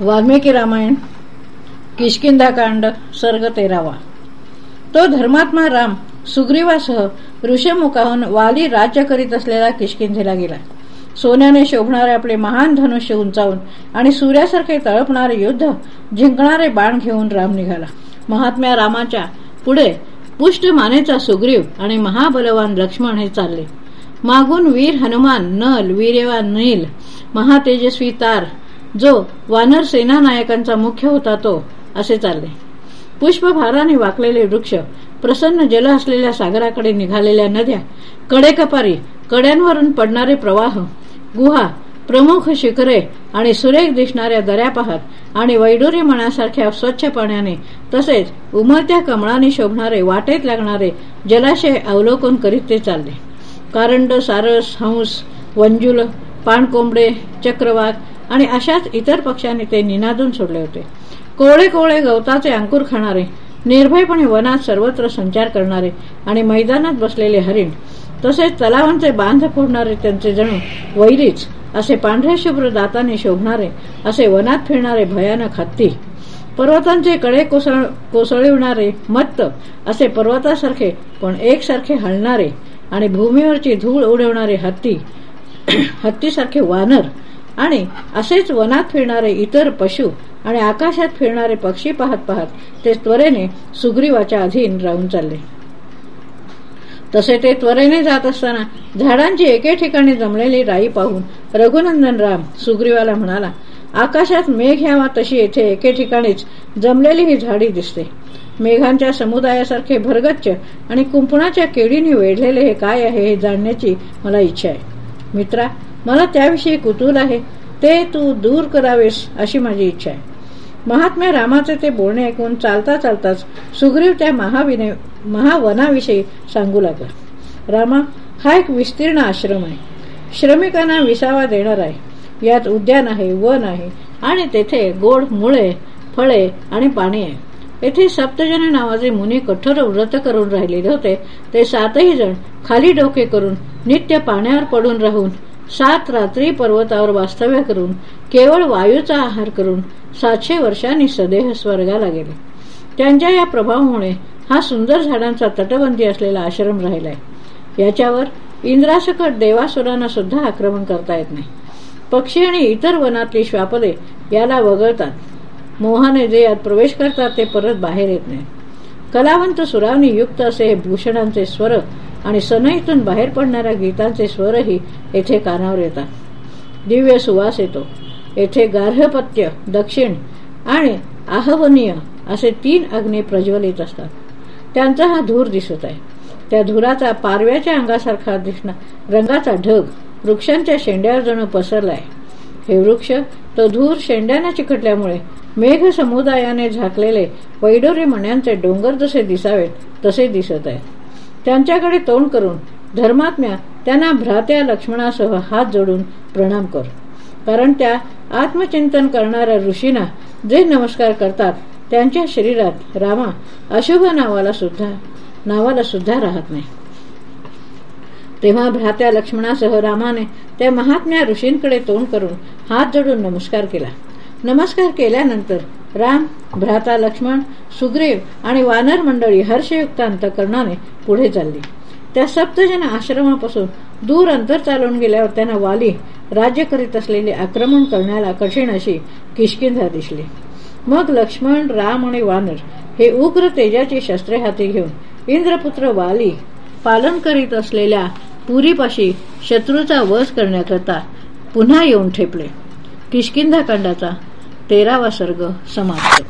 वाल्मिकी रामायण किशकिंधाकांड सर्ग तेरावा. तो धर्मात्मा राम सुग्रीवासह ऋषमुखाहून वाली राज्य करीत असलेला किशकिंधेला गेला. सोन्याने शोभणारे आपले महान धनुष्य उंचावून आणि सूर्यासारखे तळपणारे युद्ध जिंकणारे बाण घेऊन राम निघाला. महात्म्या रामाच्या पुढे पुष्ट मानेचा सुग्रीव आणि महाबलवान लक्ष्मण हे चालले. मागून वीर हनुमान नल वीर्यवान नील महातेजस्वी तार जो वानर सेना नायकांचा मुख्य होता तो असे चालले. पुष्पभाराने वाकलेले वृक्ष प्रसन्न जल असलेल्या सागराकडे निघालेल्या नद्या कडेकपारी कड्यांवरून पडणारे प्रवाह गुहा प्रमुख शिखरे आणि सुरेख दिसणाऱ्या दऱ्या पाहत आणि वैडोरी मनासारख्या स्वच्छ पाण्याने तसेच उमरत्या कमळाने शोभणारे वाटेत लागणारे जलाशय अवलोकन करीत ते चालले. कारंड सारस हंस वंजुल पाणकोंबडे चक्रवाक आणि अशाच इतर पक्षांनी ते निनादून सोडले होते. कोवळे कोवळे गवताचे अंकुर खाणारे निर्भयपणे वनात सर्वत्र संचार करणारे आणि मैदानात बसलेले हरिण तसेच तलावांचे बांध फोडणारे त्यांचे जणू वैरीच असे पांढरे शुभ्र दाताने शोभणारे असे वनात फिरणारे भयानक हत्ती पर्वतांचे कडे कोसळ कोसळविणारे मत्त असे पर्वतासारखे पण एकसारखे हलणारे आणि भूमीवरची धूळ उडवणारे हत्ती हत्तीसारखे वानर आणि असेच वनात फिरणारे इतर पशु आणि आकाशात फिरणारे पक्षी पाहत पाहत ते त्वरेने सुग्रीवाच्या अधीन राहून चालले. तसे ते त्वरेने जात असताना झाडांची एके ठिकाणी जमलेली राई पाहून रघुनंदन राम सुग्रीवाला म्हणाला आकाशात मेघ यावा तशी येथे एके ठिकाणीच जमलेली ही झाडी दिसते. मेघांच्या समुदायासारखे भरगच्च आणि कुंपणाच्या केडीने वेढलेले हे काय आहे हे जाणण्याची मला इच्छा आहे. मित्रा मला त्याविषयी कुतूल आहे. ते तू दूर करावेस अशी माझी इच्छा आहे. महात्म्या रामाचे ते बोलणे ऐकून चालता चालताच सुग्रीव त्या महाविने महावनाविषयी सांगू लागला. रामा हा एक विस्तीर्ण आश्रम आहे. श्रमिकांना विसावा देणार आहे. यात उद्यान आहे वन आहे आणि तेथे गोड मुळे फळे आणि पाणी आहे. येथे सप्तजन नावाचे मुनी कठोर व्रत करून राहिलेले होते. ते सातही जण खाली डोके करून नित्य पाण्यावर पडून राहून सात रात्री पर्वतावर वास्तव्य करून केवळ वायूचा आहार करून सातशे वर्षांनी सदेह स्वर्गाला गेले. त्यांच्या या प्रभावामुळे हा सुंदर झाडांचा तटबंदी असलेला आश्रम राहिलाय. याच्यावर इंद्रासकट देवासुरांना सुद्धा आक्रमण करता येत नाही. पक्षी आणि इतर वनातली श्वापदे याला वगळतात. मोहाने जे यात प्रवेश करतात ते परत बाहेर येत नाही. कलावंत सुरावनी युक्त असे भूषणांचे स्वर आणि सनईतून बाहेर पडणाऱ्या गीतांचे स्वरही येथे कानावर येतात. दिव्य सुवास येतो. येथे गार्हपत्य दक्षिण आणि आहवनीय असे तीन अग्नी प्रज्वलित असतात. त्यांचा हा धूर दिसत आहे. त्या धुराचा पारव्याच्या अंगासारखा दिसणार रंगाचा ढग वृक्षांच्या शेंड्यावर जणू पसरलाय. हे वृक्ष तो धूर शेंड्याने चिकटल्यामुळे मेघ समुदायाने झाकलेले वैडोरे मण्यांचे डोंगर जसे दिसावेत तसे दिसत आहेत त्यांच्याकडे तोंड करून धर्मात्म्या त्यांना भ्रात्या लक्ष्मणासह हात जोडून प्रणाम कर. कारण त्या आत्मचिंतन करणाऱ्या ऋषींना जे नमस्कार करतात त्यांच्या शरीरात रामा अशुभ नावाला सुद्धा नावाला सुद्धा राहत नाही. तेव्हा भ्रात्या लक्ष्मणासह रामाने त्या महात्म्या ऋषींकडे तोंड करून हात जोडून नमस्कार केला. नमस्कार केल्यानंतर राम भ्राता लक्ष्मण सुग्रीव आणि वानर मंडळी हर्षयुक्त अंतकरणाने पुढे चालली. त्या सप्तजन आश्रमापासून दूर अंतर चालून गेल्यावर त्यांना वाली राज्य करीत असलेले आक्रमण करण्याला कठीण अशी किशकिंधा दिसली. मग लक्ष्मण राम आणि वानर हे उग्र तेजाची शस्त्रे हाती घेऊन इंद्रपुत्र वाली पालन करीत असलेल्या पुरीपाशी शत्रूचा वध करण्याकरता पुन्हा येऊन ठेपले. किशकिंधा खंडाचा तेरावा सर्ग समाप्त.